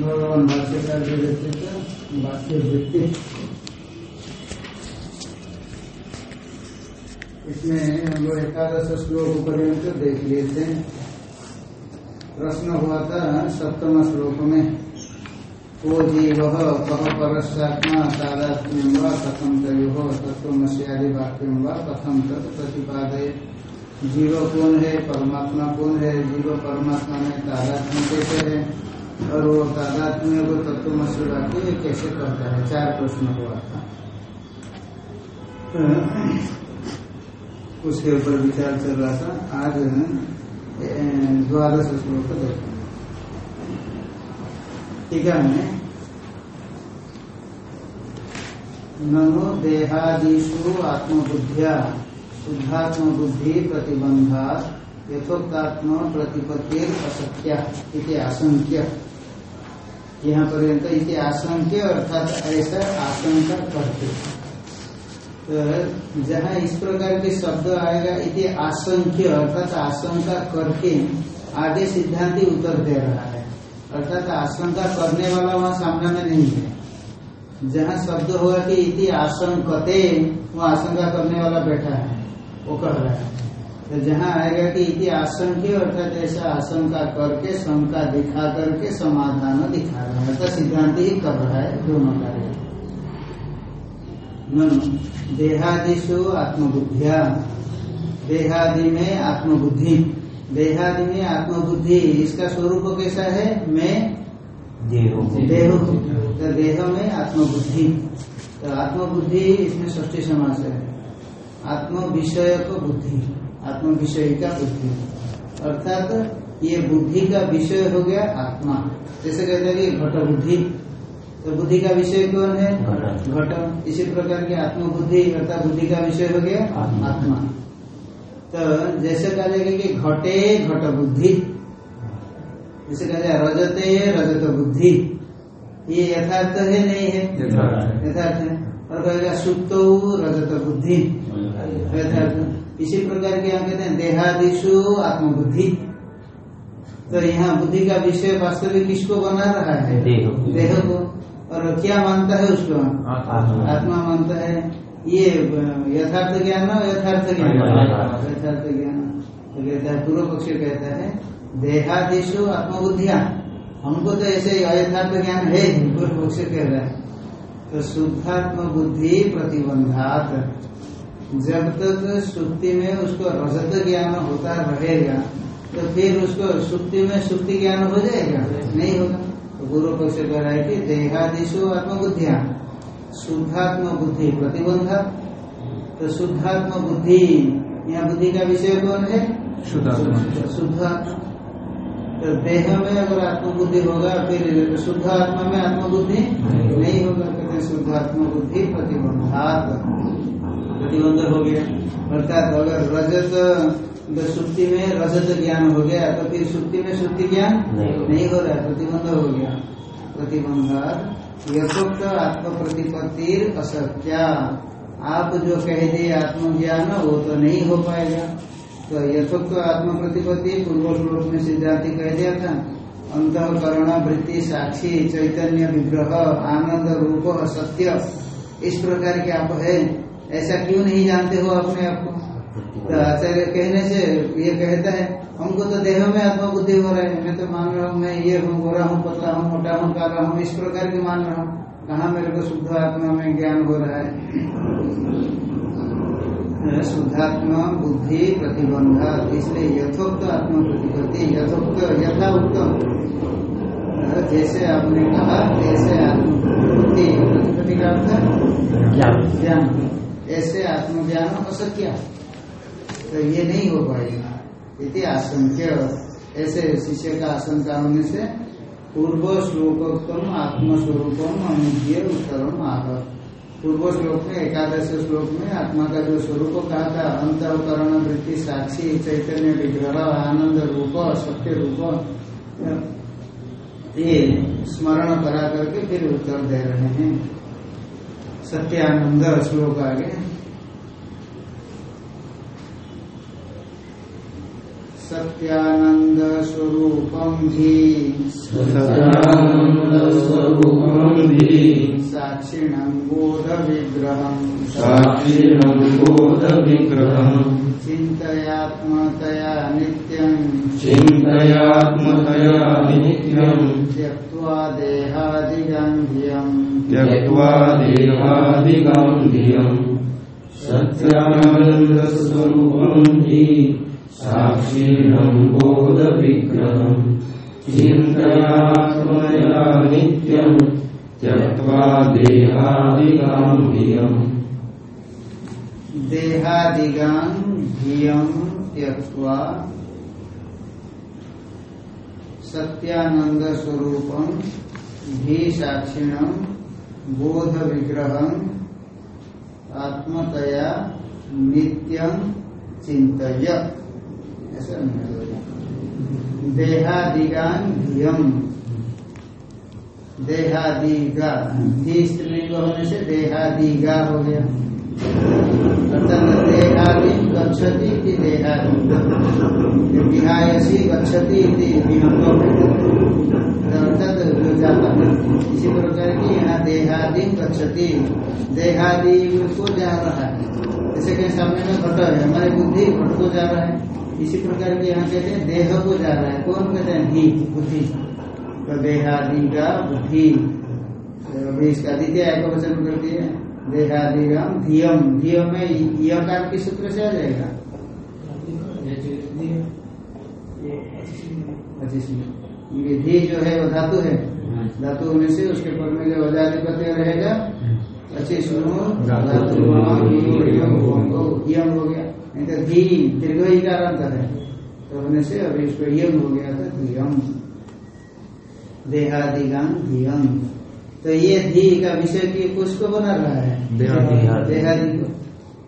भगवान भाष्यकार वाक्य वृत्ति इसमें हम लोग एकादश श्लोक पर्यंत देख लिए थे प्रश्न हुआ था सप्तम श्लोक में को जीव कह परस्मा तादात्म्यम व कथम तयो तत्वमस्यादि वाक्यम व कथम तत् प्रतिपादय जीव कौन है? परमात्मा कौन है? जीव परमात्मा में तादात्म्य कैसे है? और वो तादात्म्य को तत्वमसी वाक्य कैसे करता है? चार प्रश्न हुआ था उसके ऊपर विचार चल रहा था। आज द्वादश श्लोक देखो टीका में नमो देहादिषु आत्मबुद्धिया शुद्धात्म बुद्धि प्रतिबंधा यथोक्तात्म प्रतिपत्तिर अशक्य इति आशंक्य। यहाँ पर्यंत इति आशंक्य अर्थात ऐसा आशंका करते तो जहाँ इस प्रकार के शब्द आएगा, इति आशंक्य अर्थात आशंका करके आगे सिद्धांति उत्तर दे रहा है। अर्थात आशंका करने वाला वहाँ सामने में नहीं है। जहाँ शब्द होगा कि इति आशंकते वो आशंका करने वाला बैठा है। वो कह रहा है। तो जहाँ आएगा कि इति आशंक्य अर्थात ऐसा आशंका करके शंका दिखा करके समाधान दिखा रहा है। तो सिद्धांत ही कर रहा है दोनों कार्य देहादिशु आत्मबुद्धिया। देहादि में आत्मबुद्धि। देहादि में आत्मबुद्धि इसका स्वरूप कैसा है? मैं देह। तो देह में आत्मबुद्धि। तो आत्मबुद्धि इसमें ष्टी समास है। आत्म विषय को बुद्धि। आत्म विषय का बुद्धि। अर्थात ये बुद्धि का विषय हो गया आत्मा। जैसे कहते हैं कि घट बुद्धि तो बुद्धि का विषय कौन है? घट इसी प्रकार की आत्म बुद्धि अर्थात बुद्धि का विषय हो गया आत्मा। तो जैसे कहा जाएगा कि घटे घट बुद्धि जैसे कहा जाए रजते रजत बुद्धि। ये यथार्थ है नहीं है? यथार्थ है। और कहेगा सुप्त रजत बुद्धि। यथार्थ। इसी प्रकार के यहाँ कहते हैं देहादिशु आत्मबुद्धि। तो यहाँ बुद्धि का विषय वास्तविक किसको बना रहा है? देह को। और क्या मानता है उसको? आत्मा। मानता है। ये यथार्थ ज्ञान यथार्थ ज्ञान। यथार्थ। ज्ञान। तो कहता है पूर्व पक्ष कहता है देहादिशु आत्मबुद्धिया। हमको तो ऐसे अयथार्थ ज्ञान है पूर्व पक्ष कह रहा है। तो शुद्धात्म बुद्धि प्रतिबंधात। जब तक सुक्ति में उसको रजत ज्ञान होता रहेगा तो फिर उसको सुक्ति में सुक्ति ज्ञान हो जाएगा? नहीं होगा। तो पूर्व पक्ष कह रहा है कि देहादिशु आत्मबुद्धिया शुद्धात्म बुद्धि प्रतिबंधा। तो शुद्धात्म बुद्धि यहाँ बुद्धि का विषय कौन है? शुद्धात्मा। तो देह में अगर आत्मबुद्धि होगा फिर शुद्ध आत्मा में आत्मबुद्धि नहीं होगा। कहते शुद्ध आत्मबुद्धि प्रतिबंधात प्रतिबंध हो गया। अर्थात अगर रजत सुक्ति में रजत ज्ञान हो गया तो फिर सुक्ति में सुक्ति ज्ञान नहीं हो रहा प्रतिबंध हो गया। प्रतिबंध यथोक्त आत्म प्रतिपत्ति असत्या। आप जो कह दिए आत्मज्ञान वो तो नहीं हो पाएगा। तो यथोक्त आत्म प्रतिपत्ति पूर्व श्लोक में सिद्धांति कह दिया था अंतकरण वृत्ति साक्षी चैतन्य विग्रह आनंद रूप असत्य। इस प्रकार के आप है। ऐसा क्यों नहीं जानते हो अपने आप को? तो आचार्य कहने से ये कहता है हमको तो देह में आत्मबुद्धि हो रहा है। मैं तो मान रहा हूँ मैं ये हूँ गोरा हूँ पतला हूँ मोटा हूँ काला हूँ इस प्रकार की मान रहा हूँ। कहा मेरे को शुद्ध आत्मा में ज्ञान हो रहा है? शुद्धात्मा बुद्धि प्रतिबंध इसलिए यथोक्त आत्म प्रतिपत्ति यथोक्त यथा उत्तम जैसे आपने कहा जैसे आत्मबुद्धि प्रतिपत्ति का अर्थ ज्ञान। ऐसे आत्मज्ञान अशक्य तो ये नहीं हो पाएगा। इति आशंक्य। ऐसे शिष्य का आशंका होने से पूर्व श्लोकोत्तम आत्मस्वरूपम अनुज्ञ उत्तरम आह। पूर्व श्लोक में, एकादश श्लोक में आत्मा का जो स्वरूप कहा था अंतकरण वृत्ति, साक्षी, चैतन्य, विग्रह, आनंद रूप सत्य रूप, ये स्मरण करा करके फिर उत्तर दे रहे हैं। सत्यानंद श्लोक आगे। सत्यानंद स्वरूपम भी साक्षिणं बोध विग्रहम् नित्यम्। चिन्तयात्मतया नित्यम्। त्यक्त्वा देहादिगान्ध्यम् त्यक्त्वा देहादिगान्धियम्। सत्यानन्दस्वरूपम् हि साक्षिणम् बोधविग्रहम्। चिन्तयात्मया नित्यम् त्यक्त्वा देहादिगान्धियम्। देहादिगान्ध्यम् त्यक्त्वा सत्यानंद स्वरूपम भी साक्षिणम बोध विग्रहम आत्मतया नित्यम चिंतय ऐसा देहादिगान धियम। देहादिगा। धी स्त्रीलिंग होने से देहादिगा हो गया। अर्थात देहादि गच्छति इति देहादि? विहायसी गच्छति अर्थात जाता इसी प्रकार की यहाँ देहादि गच्छति। देहादि को जा रहा है। जैसे कि सामने में घट है, हमारी बुद्धि घट को जा रहा है। इसी प्रकार की यहाँ कहते हैं, देह को जा रहा है। कौन कहते हैं? धी बुद्धि। तो देहादि का बुद्धि। अभी इसका द्वितीय वचन देहादिगम धियम। धियम में यह किस सूत्र से आ जाएगा। पच्चीस में ये धी जो है वो धातु है। धातु होने से उसके पर में जो अजाधिपत्य रहेगा पच्चीस धातु यम हो गया। नहीं तो धी दीर्घ ही का अंतर है। तो होने से अभी इसको यम हो गया था धियम देहादिगम धियम। तो ये धी का विषय की किसको बना रहा है? देहादि। देहादि को।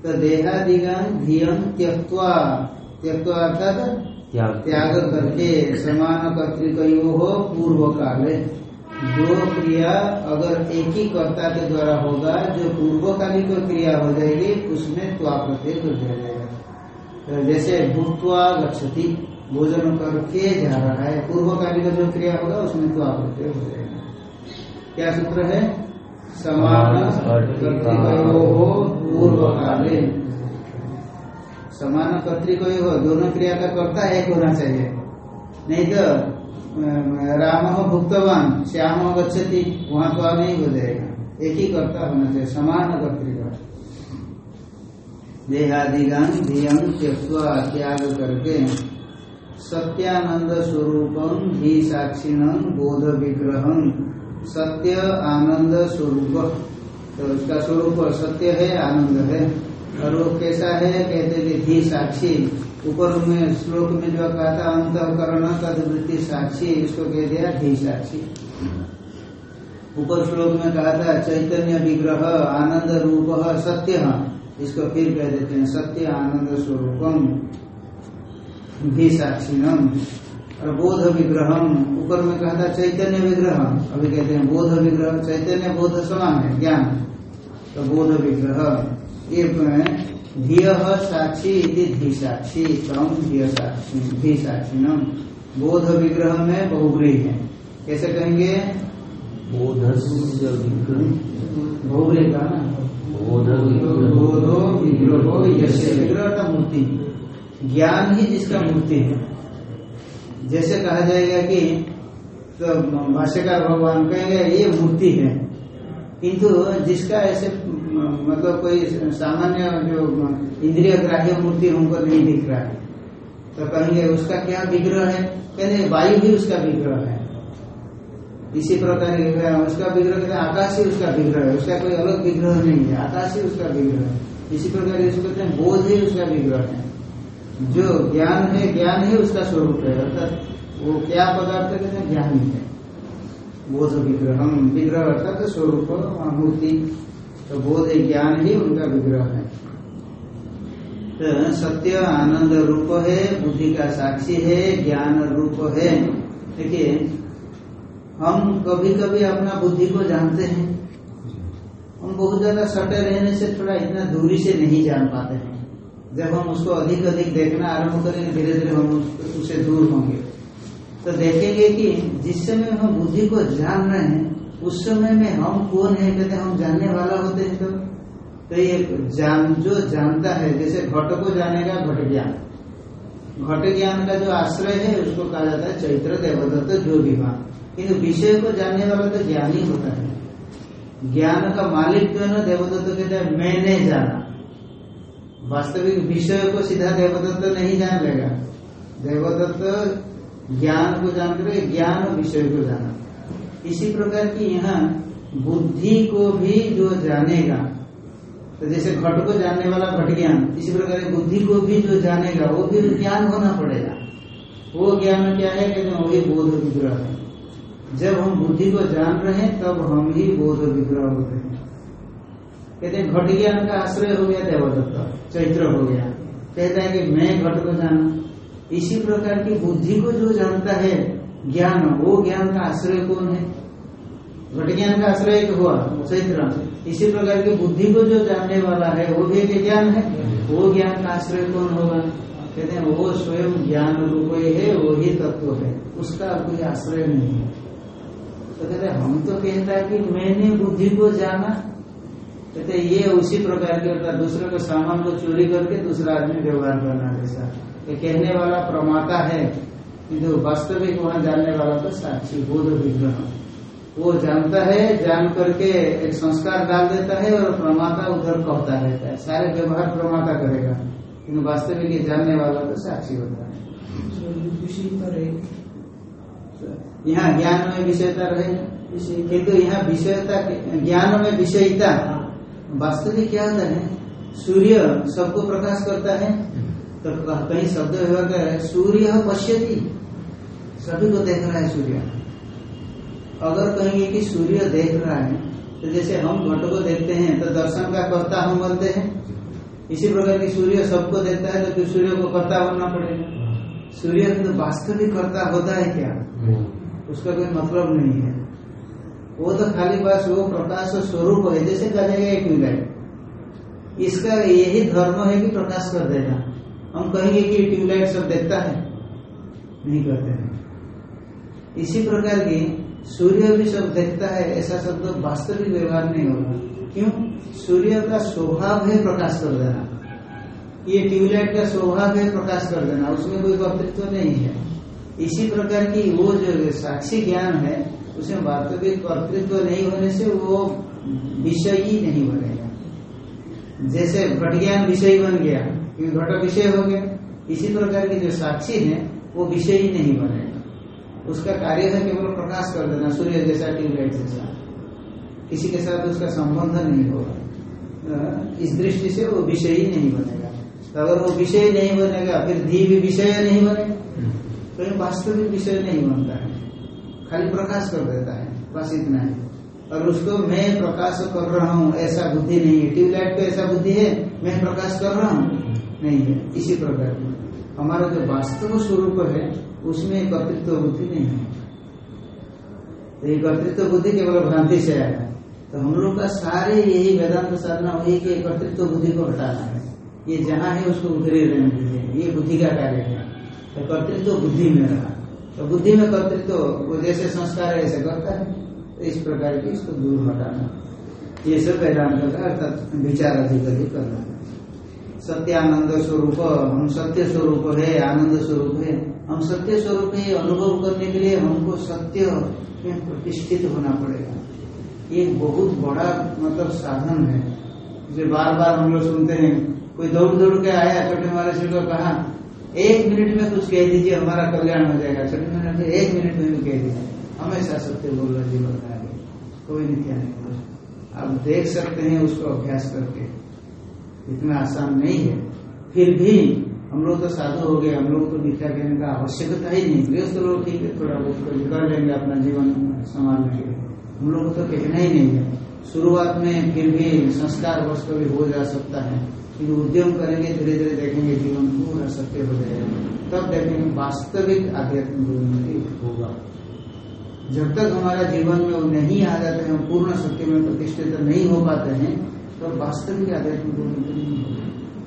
तो देहादिगम धियम त्यक्वा त्यक्वा अर्थात त्याग करके समान कर्तिकयो हो पूर्व काले। दो क्रिया अगर एक ही कर्ता के द्वारा होगा जो पूर्वकालिक क्रिया हो जाएगी उसमें त्वा प्रत्यय हो जाएगा। तो जैसे भूतवा गच्छति भोजन करके जा रहा है पूर्वकालिक जो क्रिया होगा उसमें त्वा प्रत्यय हो जाएगा। क्या सूत्र है? समान कर्तिकयो हो पूर्व काले समान कर्तिकय हो दोनों क्रिया का कर्ता एक होना चाहिए। नहीं तो राम भुक्तवान, श्याम हो गच्छति, वहाँ तो नहीं हो जाएगा। एक ही कर्ता होना चाहिए, समान कर्तिका देहादिगान धियम त्यक्वा त्याग करके सत्यानंद स्वरूपम भी साक्षिणम बोध विग्रहम सत्य आनंद स्वरूप तो उसका स्वरूप सत्य है, आनंद है। और वो कैसा है? कहते कि धी साक्षी। ऊपर में श्लोक में जो कहा था, अंतकरण तदवृत्ति साक्षी, इसको कह दिया धी साक्षी। ऊपर श्लोक में कहा था, चैतन्य विग्रह आनंद रूप सत्य। इसको फिर कह देते हैं, सत्य आनंद स्वरूपम भी साक्षीनम और बोध विग्रहम, ऊपर में कहा था चैतन्य विग्रह। अभी कहते हैं बोध विग्रह, चैतन्य बोध समान है, ज्ञान। तो बोध विग्रह। ये धिय साक्षी धी साक्षी तम धिय साक्षी धी साक्षीनम बोध विग्रह में बहुग्री है। कैसे कहेंगे? विग्रह। बहुग्री का ना? बोध बोधो विग्रहो यस्य विग्रह मूर्ति। ज्ञान ही जिसका मूर्ति है। जैसे कहा जाएगा कि तो भाष्यकार भगवान कहेंगे ये मूर्ति है। किंतु जिसका ऐसे मतलब कोई सामान्य जो इंद्रिय ग्राह्य मूर्ति हमको नहीं दिख रहा है। तो कहेंगे, उसका क्या विग्रह है? कहते वायु भी उसका विग्रह है। इसी प्रकार उसका विग्रह कहते आकाश ही उसका विग्रह है। उसका कोई अलग विग्रह नहीं है। आकाश ही उसका विग्रह है। इसी प्रकार इसको कहते हैं, बोध ही उसका विग्रह है। जो ज्ञान है, ज्ञान ही उसका स्वरूप है। अर्थात वो क्या पदार्थ कहते हैं? ज्ञान ही बोध विग्रह। विग्रह अर्थात स्वरूप मूर्ति तो बोध ज्ञान ही उनका विग्रह है। तो सत्य आनंद रूप है, बुद्धि का साक्षी है, ज्ञान रूप है। देखिए, हम कभी कभी अपना बुद्धि को जानते हैं। हम बहुत ज़्यादा सटे रहने से थोड़ा इतना दूरी से नहीं जान पाते हैं। जब हम उसको अधिक अधिक देखना आरंभ करेंगे धीरे धीरे हम उस- उससे दूर होंगे। तो देखेंगे कि जिस समय हम बुद्धि को जान रहे हैं उस समय में हम कौन है? कहते हम जानने वाला होते हैं तो। तो ये जान, जो जानता है, जैसे घट को जानेगा घट ज्ञान। घट ज्ञान का जो आश्रय है, उसको कहा जाता है चैत्र देवदत्त जो विवाह किंतु विषय को जानने वाला तो ज्ञान ही होता है। ज्ञान का मालिक जो है? ना देवदत्त कहते हैं, मैंने जाना। वास्तविक विषय को सीधा देवदत्त नहीं जान लेगा। देवदत्त ज्ञान को जान कर ज्ञान विषय को जाना। इसी प्रकार की यहाँ बुद्धि को भी जो जानेगा तो जैसे घट को जानने वाला घट ज्ञान, इसी प्रकार बुद्धि को भी जो जानेगा, वो भी ज्ञान होना पड़ेगा। वो ज्ञान क्या है कहते हैं वही बोध विग्रह है। जब हम बुद्धि को जान रहे हैं, तब हम ही बोध विग्रह हैं। कहते हैं, घट ज्ञान का आश्रय हो गया देवदत्त, चैत्र हो गया। कहता है कि मैं घट को जाना। इसी प्रकार की बुद्धि को जो जानता है ज्ञान, वो ज्ञान का आश्रय कौन है? घट ज्ञान का आश्रय हुआ, चैत्र। इसी प्रकार की बुद्धि को जो जानने वाला है, वो भी एक ज्ञान है। वो ज्ञान का आश्रय कौन होगा? कहते हैं, वो स्वयं ज्ञान रूप है वो ही तत्व है। उसका कोई आश्रय नहीं है। तो कहते हम तो कहता है कि मैंने बुद्धि को जाना। कहते ये उसी प्रकार के होता दूसरे के सामान को चोरी करके दूसरा आदमी व्यवहार करना जैसा। कहने वाला प्रमाता है। किंतु वास्तविक वहाँ जानने वाला तो साक्षी, बोध विग्रह। वो जानता है, जान करके एक संस्कार डाल देता है और प्रमाता उधर कहता रहता है। सारे व्यवहार प्रमाता करेगा। किंतु वास्तविक जानने वाला तो साक्षी होता है। यहाँ ज्ञान में विषयता रहे। किंतु यहाँ विषयता ज्ञान में विषयता। वास्तविक क्या होता है? सूर्य सबको प्रकाश करता है। तो कहीं शब्द व्यवहार कर सूर्य पश्यति। सभी को देख रहा है सूर्य। अगर कहेंगे कि सूर्य देख रहा है तो जैसे हम घट को देखते हैं तो दर्शन का कर्ता हम बनते हैं। इसी प्रकार की सूर्य सबको देखता है तो फिर सूर्य को कर्ता बनना पड़ेगा। सूर्य तो वास्तविक कर्ता होता है क्या? उसका कोई मतलब नहीं है। वो तो खाली पास वो प्रकाश स्वरूप है, जैसे कहा जाएगा एक ट्यूबलाइट। इसका यही धर्म है कि प्रकाश कर देगा। हम कहेंगे कि ट्यूबलाइट सब देखता है। नहीं करते हैं। इसी प्रकार की सूर्य भी सब देखता है, ऐसा शब्द वास्तविक व्यवहार नहीं होगा। क्यों? सूर्य का स्वभाव है प्रकाश कर देना। ये ट्यूबलाइट का स्वभाव है प्रकाश कर देना, उसमें कोई कर्तृत्व नहीं है। इसी प्रकार की वो जो साक्षी ज्ञान है, उसमें वास्तविक कर्तृत्व नहीं होने से वो विषय ही नहीं बनेगा। जैसे घट ज्ञान विषय बन गया क्योंकि घट विषय हो गया। इसी प्रकार की जो साक्षी है, वो विषय ही नहीं बनेगा। उसका कार्य है केवल प्रकाश कर देना सूर्य जैसा ट्यूबलाइट जैसा किसी के साथ उसका संबंध नहीं होगा। इस दृष्टि से वो विषय ही नहीं बनेगा। तो अगर वो विषय नहीं बनेगा फिर धी भी विषय नहीं बनेगा तो ये वास्तविक विषय नहीं बनता है। खाली प्रकाश कर देता है बस इतना है। और उसको मैं प्रकाश कर रहा हूँ ऐसा बुद्धि नहीं है। ट्यूबलाइट पे ऐसा बुद्धि है मैं प्रकाश कर रहा हूँ? नहीं है। इसी प्रकार की। हमारा जो वास्तव स्वरूप है, उसमें कर्तृत्व बुद्धि नहीं है। तो ये बुद्धि केवल भ्रांति से आया तो हम लोग का सारे यही वेदांत साधना वही कि कर्तृत्व बुद्धि को हटाना है। ये जहाँ है, उसको उधरे रहने दीजिए ये बुद्धि का कार्य है। तो कर्तृत्व बुद्धि में रहा। तो बुद्धि में कर्तृत्व वो जैसे संस्कार है, ऐसे करता है। तो इस प्रकार की इसको दूर हटाना। ये सब वेदांत का अर्थात विचार अधिक अधिक करना सत्यानंद स्वरूप, हम सत्य स्वरूप है, आनंद स्वरूप है। हम सत्य स्वरूप है अनुभव करने के लिए हमको सत्य में प्रतिष्ठित होना पड़ेगा। ये बहुत बड़ा मतलब साधन है। जो बार बार हम लोग सुनते हैं, कोई दौड़ दौड़ के आया छोटे महाराज को कहा, एक मिनट में कुछ कह दीजिए, हमारा कल्याण हो जाएगा। छोटे महाराज एक मिनट में भी कह दीजिए। हमेशा सत्य बोल रहे जीवन में आगे कोई मिथ्या नहीं बोल आप देख सकते हैं उसको अभ्यास करके। इतना आसान नहीं है। फिर भी हम लोग तो साधु हो गए, हम लोग तो मिथ्या कहने का आवश्यकता ही नहीं। गृहस्थ लोग ठीक है, थोड़ा बहुत कर लेंगे अपना जीवन संभालने के। लिए हम लोग को तो कहना ही नहीं है। शुरुआत में फिर भी संस्कार वर्ष कभी हो जा सकता है। फिर उद्यम करेंगे धीरे धीरे देखेंगे जीवन पूरा सत्य हो जाएगा। तब देखेंगे वास्तविक आध्यात्मिक उन्नति होगा। जब तक हमारा जीवन में नहीं आ जाते हैं, पूर्ण सत्य में प्रतिष्ठित नहीं हो पाते हैं तो वास्तविक आध्यात्मिक उन्नति नहीं होगी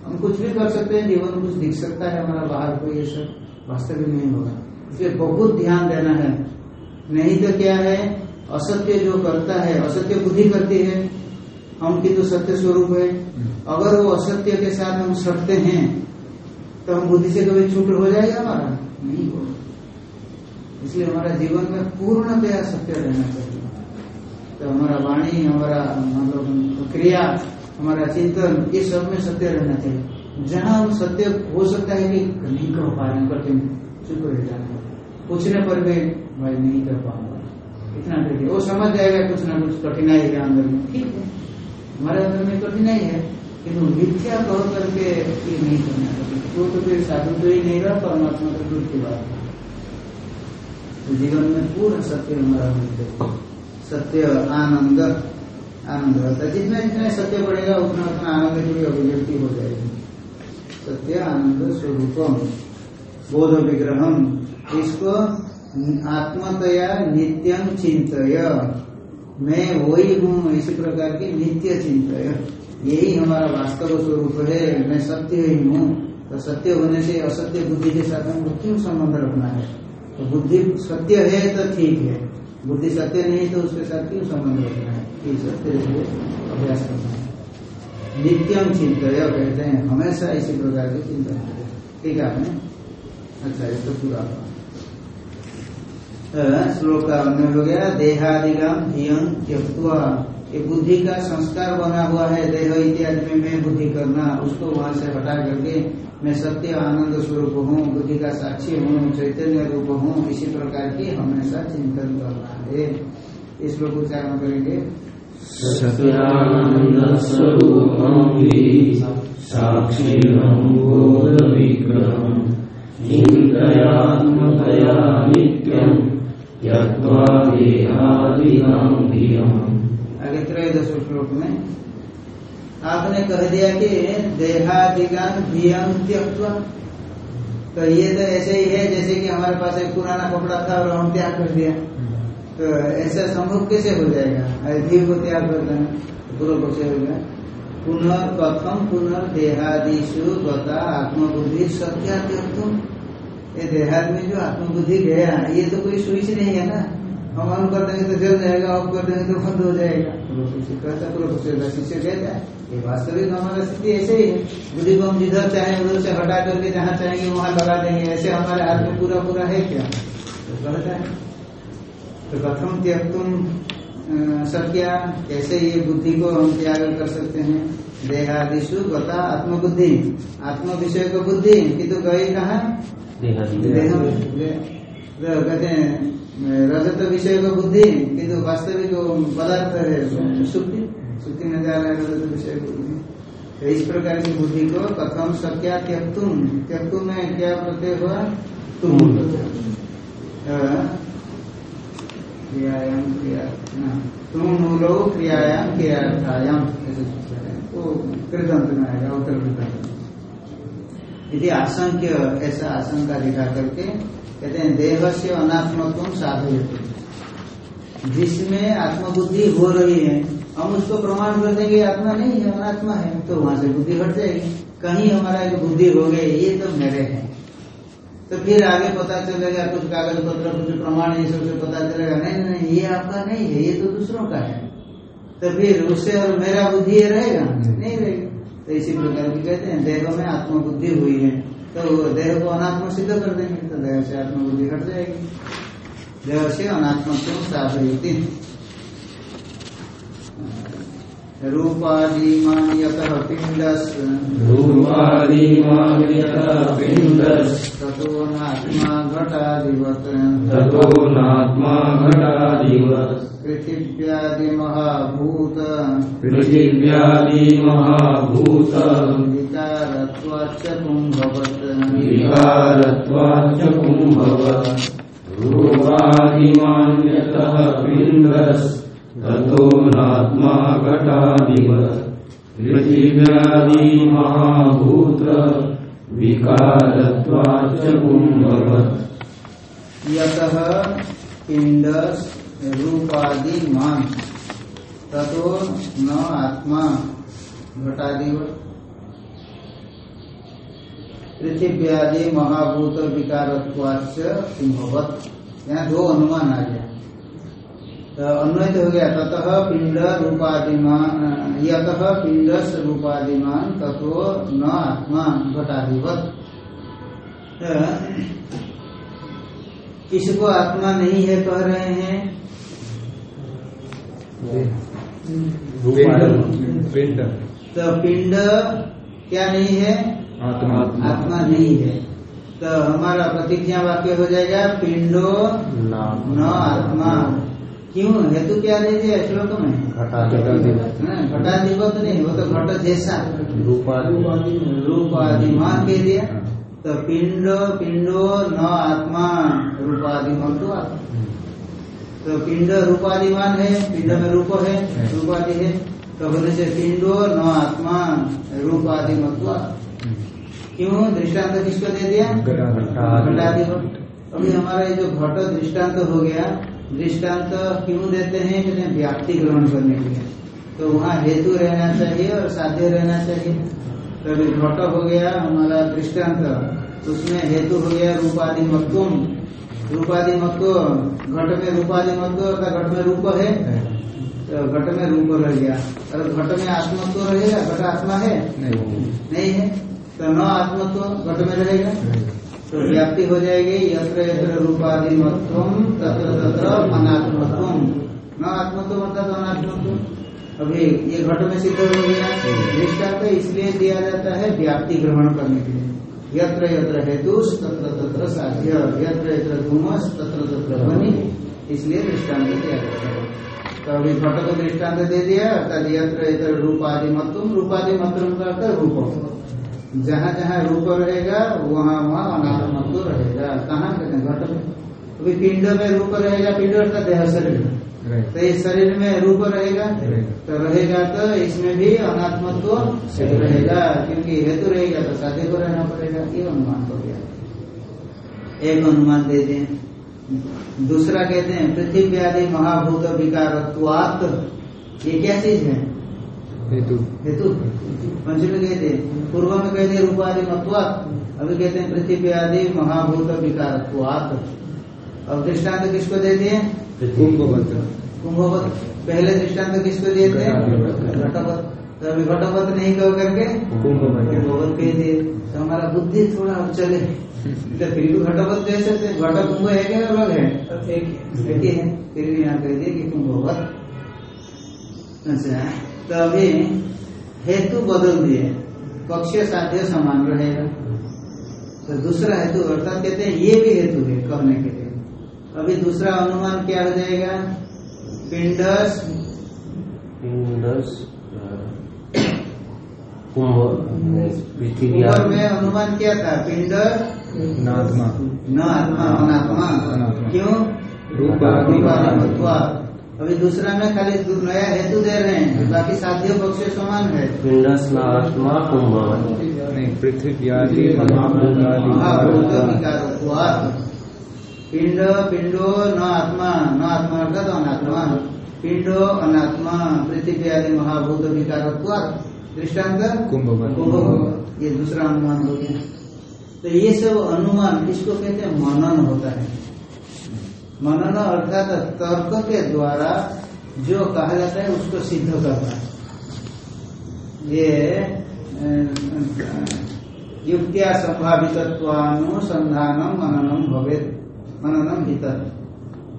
हम कुछ भी कर सकते हैं, जीवन कुछ दिख सकता है, हमारा बाहर को ये सब वास्तविक नहीं होगा। इसलिए बहुत ध्यान देना है। नहीं तो क्या है? असत्य जो करता है, असत्य बुद्धि करती है, हम की तो सत्य स्वरूप है। अगर वो असत्य के साथ हम सटते हैं तो हम बुद्धि से कभी छूट हो जाएगा हमारा? नहीं होगा। इसलिए हमारा जीवन में पूर्णतया सत्य रहना चाहिए। वाणी, हमारा मतलब क्रिया, हमारा चिंतन, ये सब में सत्य रहना चाहिए। जहाँ हम सत्य हो सकता है कि नहीं कर पा रहे करते चुप रह जाना पूछने पर भी भाई नहीं कर पाऊँगा। इतना करिए वो समझ जाएगा कुछ ना कुछ कठिनाई है अंदर में। ठीक है। हमारे अंदर में कठिनाई है किन्तु मिथ्या कह करके ये नहीं करना चाहिए। वो तो फिर साधु तो ही नहीं रहा, परमात्मा तो दूर की बात है। तो जीवन में पूरा सत्य हमारा चाहिए। सत्य आनंद आनंद है। जितना जितना सत्य बढ़ेगा, उतना उतना आनंद की अभिव्यक्ति हो जाएगी। सत्य, आनंद, स्वरूपम, बोध विग्रहम, इसको आत्मतया नित्यम चिंतय। मैं वही हूँ, इसी प्रकार की नित्य चिंतय। यही हमारा वास्तव स्वरूप है। मैं सत्य ही हूँ। तो सत्य होने से असत्य बुद्धि के साथ हमको क्यों संबंध रखना है? तो बुद्धि सत्य है तो ठीक है। बुद्धि सत्य नहीं तो उसके साथ क्यों संबंध रखना है? ये सत्य अभ्यास करना है। नित्यम चिंतन कहते हैं, हमेशा इसी प्रकार के चिंतन ठीक है आपने? अच्छा ये तो पूरा श्लोक अन्य हो गया देहादिगम त्यक्वा ये बुद्धि का संस्कार बना हुआ है, देह इत्यादि में मैं बुद्धि करना, उसको वहाँ से हटा करके मैं सत्य आनंद स्वरूप हूँ, बुद्धि का साक्षी हूँ, चैतन्य रूप हूँ, इसी प्रकार की हमेशा चिंतन करना है। इस श्लोक उच्चारण करेंगे। सत्यानंद स्वरूपम साक्षी नित्यम। श्लोक में आपने कह दिया कि देहादिगम धियम त्यक्त्वा। तो ये तो ऐसे ही है जैसे कि हमारे पास एक पुराना कपड़ा था और हम त्याग कर दिया। तो ऐसा संभव कैसे हो जाएगा? धी को त्याग कर देना। पूर्व पक्ष हो गया पुनः पुनर्कथम पुनर्देहादिशु गता आत्मबुद्धि सत्या त्यक्तुम ये देहात में जो आत्मबुद्धि गया, ये तो कोई स्विच नहीं है ना। हम ऑन कर देंगे तो जल जाएगा ऑफ़ कर देंगे तो बंद हो जाएगा। शिष्य कहता है। ये वास्तविक हमारा स्थिति ऐसे ही है। बुद्धि को हम जिधर चाहे, उधर से हटा करके जहाँ चाहेंगे, वहाँ लगा देंगे। ऐसे हमारे हाथ में पूरा पूरा है क्या? तो कहता है। तो कथम त्याग तुम सत्या, कैसे ये बुद्धि को हम त्याग कर सकते हैं? देहादिशु गता आत्मबुद्धि। आत्म विषय को बुद्धि किंतु गई कहा? कहते हैं रजत विषय को बुद्धि किंतु वास्तविक पदार्थ है सुक्ति सुक्ति में जा रहा है रजत विषय को बुद्धि इस प्रकार की बुद्धि को कथम सत्या त्यक्तुम त्यक्तुम में क्या प्रत्यय हुआ तुम क्रियायाम क्रिया तुम मूलो क्रियायाम क्रियार्थायाम ऐसे में। आएगा उत्तर कृतंत यदि आशंक्य, ऐसा आशंका दिखा करके कहते हैं देह से अनात्मत्व साधय जिसमें आत्मबुद्धि हो रही है, हम उसको प्रमाण कर देंगे, आत्मा नहीं है अनात्मा है तो वहाँ से बुद्धि हट जाएगी। कहीं हमारा एक बुद्धि हो गई ये तो मेरे हैं। तो फिर आगे पता चलेगा, कुछ कागज़ पत्र कुछ प्रमाण, ये सबसे पता चलेगा, नहीं नहीं ये आपका नहीं है, ये तो दूसरों का है। तो फिर उससे और मेरा बुद्धि रहेगा? नहीं रहेगा। तो इसी प्रकार की कहते हैं देह में आत्मबुद्धि हुई है तो देह को अनात्म सिद्ध कर देंगे तो देह से आत्मबुद्धि हट जाएगी। देह से अनात्मत्व साधयती रूपादिमान यतः पिंडस रूपादिमान यतः पिण्डस् पृथिव्यादि महाभूत। पृथिव्यादि महाभूत। विकारत्वाच्च कुम्भवत्। विकारत्वाच्च कुम्भवत्। रूपादिमान् यतः ततो नात्मा विकारत्वाच्च कुम्भवत्। यतः रूपादि मान ततो न आत्मा। पृथ्व्यादि महाभूत विकारत्वाच यहाँ दो अनुमान आ गया। तो अन्वय हो गया। ततः पिंड रूपादिमान यतः पिंड रूपादिमान तत्व न आत्मा। घटाधिवत किसको आत्मा नहीं है कह रहे हैं? पिंड। तो पिंड क्या नहीं है? आत्मा। आत्मा नहीं है। तो हमारा प्रतिज्ञा वाक्य हो जाएगा पिंडो न आत्मा। क्यों? हेतु क्या दे दिया? श्लोक में। हाँ, घटाधिपत नहीं वो तो घट जैसा। रूप आदिमान कह दिया। तो पिंड, पिंडो न आत्मा रूपादिमान तो आत्मा। तो पिंड रूपाधिमान है, पिंड में रूप है, रूपादि है। तो बोले से पिंडो न आत्मा। मत्वा क्यों? दृष्टांत किसको दे दिया? घटाधिपत अभी हमारा ये जो घट दृष्टांत हो गया, दृष्टांत क्यों देते हैं? हैं, व्याप्ति ग्रहण करने के लिए। तो वहाँ हेतु रहना चाहिए और साध्य रहना चाहिए। तो अभी घट हो गया हमारा दृष्टांत। उसमें हेतु हो गया रूपादि मत्वम रूपादि मत्व घट में रूपादि मत्व अर्थात घट में रूप है तो घट में रूप रह गया। और घट में आत्मत्व रहेगा घट आत्मा है? नहीं। है। तो न आत्मत्व घट में रहेगा? तो व्याप्ति हो जाएगी यत्र यत्र रूपादि मत्वम तत्र तत्र अनात्मत्व न आत्मत्व मतलब अनात्मत्व? अभी ये घट में सिद्ध हो गया। दृष्टांत इसलिए दिया जाता है व्याप्ति ग्रहण करने के लिए। यत्र यत्र हेतु तत्र तत्र साध्य। यत्र यत्र धूमस, तत्र तत्र ध्वनि। इसलिए दृष्टांत दिया जाता है। तो अभी घट को दृष्टांत दे दिया, अर्थात यत्र यत्र रूपादि मतुम रूपादि मतुम का अर्थ रूप। जहाँ जहाँ रूप रहेगा, वहाँ वहाँ अनात्मत्व रहेगा। कहाँ? कहते हैं घट में। अभी पिंड में रूप रहेगा, पिंड अर्थात देह शरीर तो इस शरीर में रूप रहेगा तो रहेगा तो इसमें भी अनात्मत्व रहेगा क्योंकि हेतु रहेगा तो साध्य को रहना पड़ेगा ये अनुमान हो गया। एक अनुमान दे दें। दूसरा कहते हैं पृथ्वी आदि महाभूत विकारत्वात ये क्या चीज़ है? हेतु। हेतु। पंचमी कहते हैं पूर्व में कहते हैं रूपादि मत्वात अभी कहते हैं पृथ्वी आदि महाभूत विकारत्वात। अब दृष्टांत किसको दे दिए कुंभवत। कुंभवत। पहले दृष्टांत किसको दिए थे घटवत तो अभी घटवत नहीं कह करके? कुंभवत। कह दिए। तो हमारा बुद्धि थोड़ा अब चले। तो फिर भी घटवत दे सकते घट कुंभ है क्या अलग है? एक ही है। फिर भी यहाँ कह दिए कि कुंभवत। अच्छा। तो अभी हेतु बदल दिए। पक्ष साध्य समान रहेगा। तो दूसरा हेतु अर्थात कहते हैं ये भी हेतु है कहने के लिए। अभी दूसरा अनुमान क्या हो जाएगा? पिंडस पृथ्वी ऊपर में अनुमान क्या था? पिंड नात्मा न आत्मा अनात्मा। क्यों? अभी दूसरा में खाली नया हेतु दे रहे हैं बाकी साध्य पक्ष समान है। पिंडस्नात्मा कुंभवत नहीं पृथ्वी आदि महाभूतादि महाभूत विकारत्वात्। पिंड पिंडो न आत्मा न आत्मा अर्थात अनात्मा। पिंडो अनात्मा पृथ्वी आदि महाभूत विकारत्वात्। दृष्टांत कुंभवत कुंभ ये दूसरा अनुमान हो गया। तो ये सब अनुमान किसको कहते हैं? मनन होता है। मनन अर्थात तर्क के द्वारा जो कहा जाता है उसको सिद्ध करना। ये युक्तिया संभावितत्वानुसंधानम मननम भवे मननम भीतर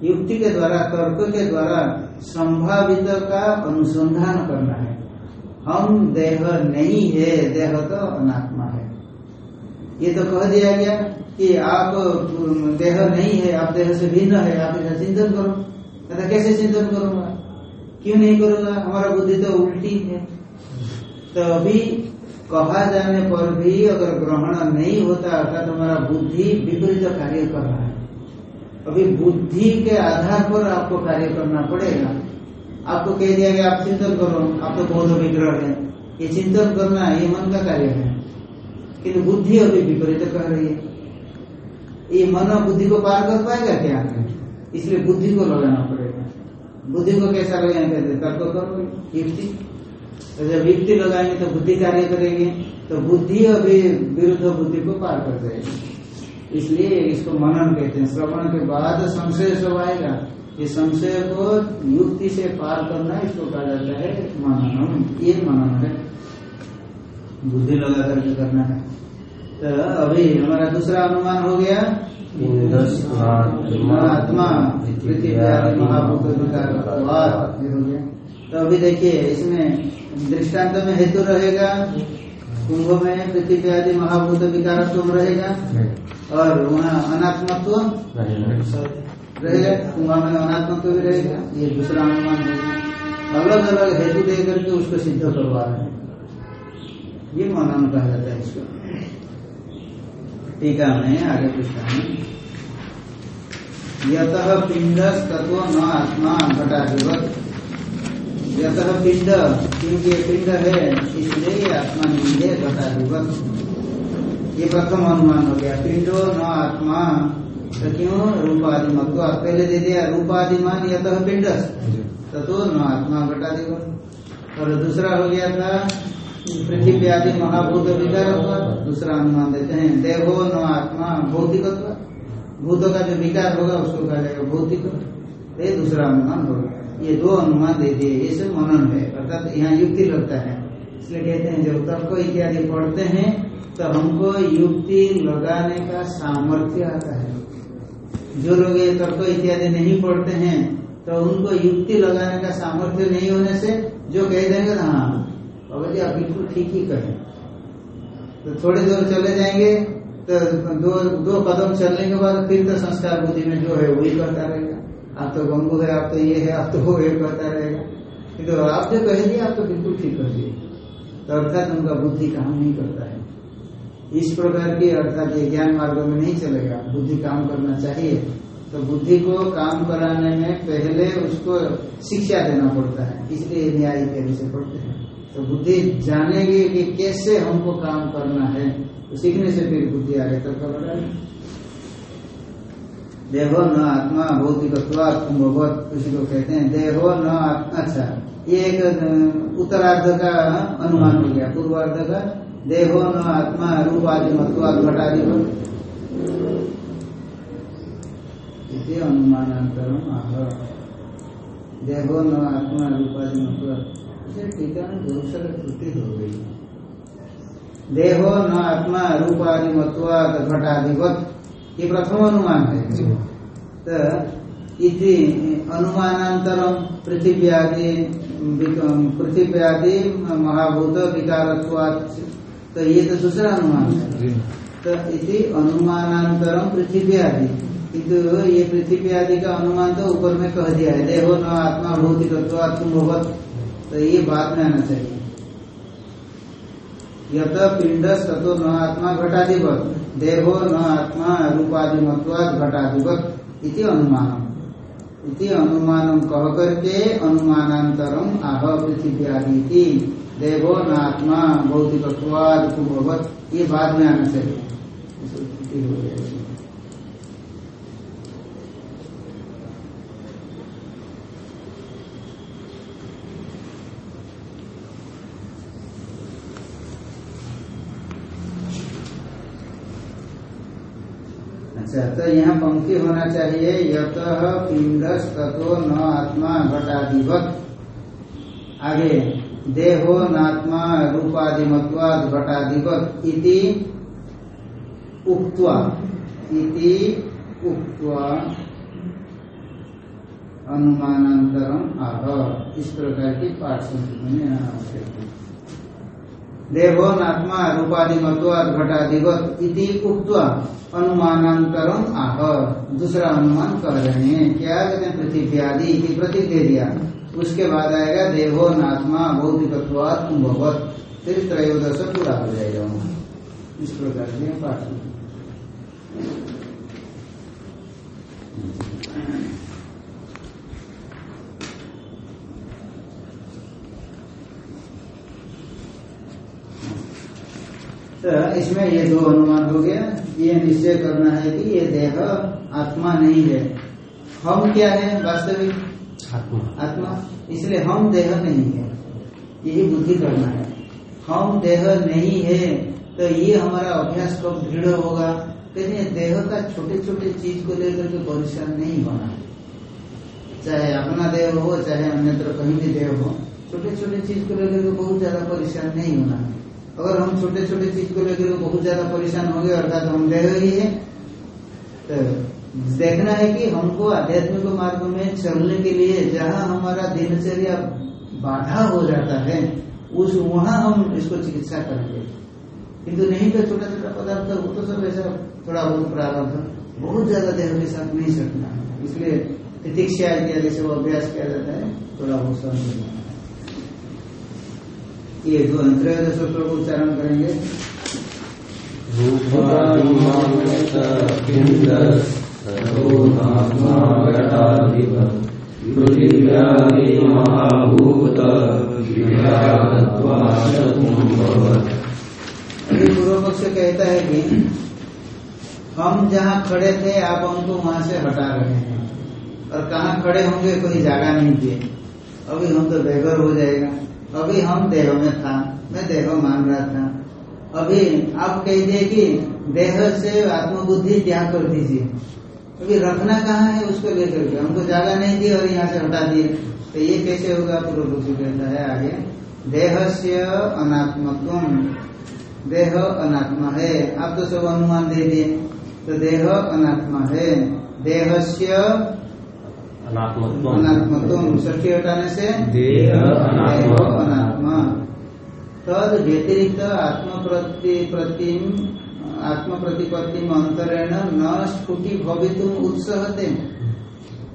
युक्ति के द्वारा, तर्क के द्वारा संभावित का अनुसंधान करना है। हम देह नहीं है, देह तो अनात्मा है। ये तो कह दिया गया कि आप देह नहीं है, आप देह से भिन्न है, आप इसका चिंतन करो। कहता कैसे चिंतन करूँगा? क्यों नहीं करूँगा? हमारा बुद्धि तो उल्टी है। तो अभी कहा जाने पर भी अगर ग्रहण नहीं होता, अर्थात हमारा बुद्धि विपरीत कार्य कर रहा है। अभी बुद्धि के आधार पर आपको कार्य करना पड़ेगा। आपको कह दिया गया आप चिंतन करो, आप तो बौद्ध विग्रह है। ये चिंतन करना, ये मन का कार्य है। किंतु बुद्धि अभी विपरीत कर रही है। ये मन और बुद्धि को पार कर पाएगा क्या? इसलिए बुद्धि को लगाना पड़ेगा। बुद्धि को कैसा लगाएँगे कहते तर्क करो। युक्ति। जब युक्ति लगाएँगे तो बुद्धि कार्य करेगी तो बुद्धि अभी विरुद्ध बुद्धि को पार कर जाएगी। इसलिए इसको मनन कहते हैं। श्रवण के बाद संशय सब आएगा। ये संशय को युक्ति से पार करना इसको कहा जाता है मननम। ये मनन है। बुद्धि लगा करके करना है। तो अभी हमारा दूसरा अनुमान हो गया। पृथ्वी महाभूत तो अभी देखिए, इसमें दृष्टांत में हेतु रहेगा। कुंभ में पृथ्वी आदि महाभूत विकार रहेगा और वहाँ अनात्मत्व रहेगा। कुंभ में अनात्मत्व भी रहेगा। ये दूसरा अनुमान होगा अलग अलग हेतु दे करके उसको सिद्ध करवा रहे हैं। ये मनन कहा जाता है इसको। टीका में आगे पूछता है। यत पिंड तत्व न आत्मा घटाधिवत यत पिंड क्योंकि ये पिंड है, इसलिए ये आत्मा नहीं है घटाधिवत ये प्रथम अनुमान हो गया। पिंडो न आत्मा तो क्यों रूपादि मत्व पहले दे दिया, रूपादिमान यत पिंड। तत्व न आत्मा घटाधिवत और दूसरा हो गया था, पृथ्वी आदि महाभूत विकार होगा दूसरा अनुमान देते हैं, देहो न आत्मा, भौतिकत्व। भूतों का जो विकार होगा, उसको कहा जाएगा भौतिक ये दूसरा अनुमान होगा ये दो अनुमान दे दिए, ये सब मनन है। अर्थात यहाँ युक्ति लगता है। इसलिए कहते हैं, जब तर्क इत्यादि पढ़ते हैं तो हमको युक्ति लगाने का सामर्थ्य आता है। जो लोग ये तर्क इत्यादि नहीं पढ़ते हैं तो उनको युक्ति लगाने का सामर्थ्य नहीं होने से जो कह देंगे ना हाँ अवधि आप बिल्कुल ठीक ही कहें। तो थोड़ी दूर चले जाएँगे तो दो दो कदम चलने के बाद फिर तो संस्कार बुद्धि में जो है, वही करता रहेगा। आप तो गंगू है आप तो ये है, आप तो वो है करता रहेगा तो आप जो कह दिए आप तो बिल्कुल ठीक कर दिए। तो अर्थात उनका बुद्धि काम नहीं करता है। इस प्रकार की अर्थात ये ज्ञान मार्ग में नहीं चलेगा। बुद्धि काम करना चाहिए। तो बुद्धि को काम कराने में पहले उसको शिक्षा देना पड़ता है। इसलिए न्याय इत्यादि से पढ़ते हैं। तो बुद्धि जानेगी कि कैसे हमको काम करना है तो सीखने से फिर बुद्धि आगे तक तो बढ़ा देहो न आत्मा भौतिक कुंभवत उसी को कहते हैं, देहो न आत्मा। अच्छा ये एक उत्तरार्ध का अनुमान हो गया, पूर्वार्ध का, देहो न आत्मा रूप आदि मत्वाद घटादि अनुमानांतरम आह। देहो न आत्मा बहुत सारे त्रुटि हो गई। देहो न आत्मा रूपादि मत्वाद घटाधिवत ये प्रथम अनुमान है। तो इति अनुमानांतरम पृथ्वी आदि पृथ्वी आदि महाभूत विकारत्वात् तो ये तो दूसरा अनुमान है। तो इति अनुमानांतरम पृथ्वी आदि किंतु ये पृथ्वी आदि का अनुमान तो ऊपर में कह दिया है, देहो न आत्मा, भौतिकत्वात् कुंभवत तो ये बाद में आना चाहिए। यत पिंड सतो न आत्मा घटाधिपत देहो न आत्मा रूपादि घटाधिपत इति अनुमान इति अनुमान कह करके अनुमानांतरम आह पृथ्वी आदि की देवो न आत्मा भौतिकवाद कुभवत ये बाद में आना चाहिए अच्छा तो यहाँ पंक्ति होना चाहिए, यत पिंड तत्व न आत्मा घटाधिवत आगे, देहो नात्मा रूपाधिमत्वाद घटाधिवत इति उक्त्वा इति उक्त्वा अनुमानांतरम आह। इस प्रकार की पाठ संस्कृति में देहो नात्मा रूपादि मत्वाद घटाधिवत इति उक्त्वा अनुमानांतरम आह। दूसरा अनुमान कर रहे हैं क्या कहते हैं पृथ्वी आदि की प्रतीक दे दिया। उसके बाद आएगा देवो नात्मा भौतिकत्वाद कुंभवत। फिर त्रयोदश पूरा हो जाएगा। वहाँ इस प्रकार से पाठ। तो इसमें ये दो अनुमान हो गया। ये निश्चय करना है कि ये देह आत्मा नहीं है। हम क्या है वास्तविक? आत्मा। आत्मा। इसलिए हम देह नहीं है। यही बुद्धि करना है। हम देह नहीं है तो ये हमारा अभ्यास कब दृढ़ होगा। कहते देह का छोटे छोटे चीज़ को लेकर के परेशान नहीं होना। चाहे अपना देह हो चाहे अन्यत्र कहीं भी देह हो छोटे छोटे चीज़ को लेकर के बहुत ज़्यादा परेशान नहीं होना। अगर हम छोटे छोटे चीज़ को लेकर बहुत ज़्यादा परेशान हो गए अर्थात हम देह ही है। तो देखना है कि हमको आध्यात्मिक मार्ग में चलने के लिए जहाँ हमारा दिनचर्या बाधा हो जाता है, उस वहाँ हम इसको चिकित्सा करेंगे। किंतु नहीं तो छोटा छोटा पदार्थ, वो तो सब ऐसा थोड़ा बहुत प्रारंभ, बहुत ज़्यादा देह के साथ नहीं सकना इसलिए प्रतीक्षा इत्यादि से वो अभ्यास किया जाता है, थोड़ा बहुत है। ये जो त्रयोदश श्लोक उच्चारण करेंगे। पूर्व पक्ष कहता है कि हम जहाँ खड़े थे, आप हमको वहाँ से हटा रहे हैं। और कहाँ खड़े होंगे, कोई जगह नहीं दिए अभी हम तो बेघर हो जाएगा। अभी हम देह में था, मैं देह मान रहा था। अभी आप कह दिए कि देह से आत्मबुद्धि त्याग कर दीजिए। अभी रखना कहाँ है, उसको लेकर के हमको जगह नहीं दी और यहाँ से हटा दिए। तो ये कैसे होगा पूर्व पक्षी कहता है आगे। देह से अनात्मत्व देह अनात्मा है। आप तो सब अनुमान दे दिए। तो देह अनात्मा है। देह से अनात्मत्व अनात्मत्व हटाने से? देह अनात्मा। तद व्यतिरिक्त आत्म प्रति प्रतिम आत्म प्रतिपत्ति अंतरेण न स्फुटी भवितुम उत्सहते।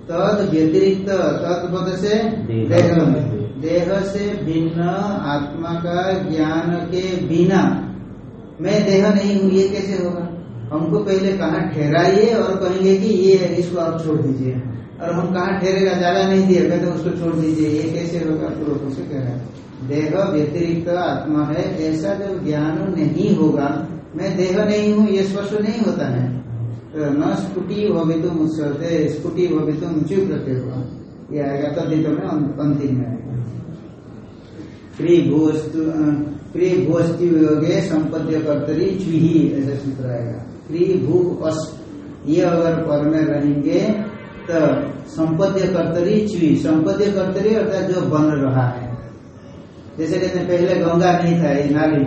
तद व्यतिरिक्त तत्पद से? देह। देह से भिन्न आत्मा का ज्ञान के बिना। मैं देह नहीं हूँ ये कैसे होगा? हमको पहले कहा ठहराइए और कहेंगे कि ये है इसको आप छोड़ दीजिए। और हम कहा ठहरेगा ज़्यादा नहीं दिए कहते उसको छोड़ दीजिए। ये कैसे होगा? पूर्व से कह रहा है। देह व्यतिरिक्त आत्मा है, ऐसा जब ज्ञान नहीं होगा, मैं देह नहीं हूँ, ये स्पष्ट नहीं होता है। तो न स्फुटी भवितुम उत्सवते स्फुटी भवितुम चुप प्रत्यय हुआ। ये आएगा तद्धित में अं- अंतिम में आएगा। प्रिय भूस्तु भूस्ति योगे संपद्य कर्तरी चुही, ऐसा सूत्र आएगा। प्रिय भू अस ये अगर पर में रहेंगे तो संपद्य कर्तरी चुही संपद्य कर्तरी अर्थात जो बन रहा है। जैसे कहते हैं पहले गंगा नहीं था ये नाली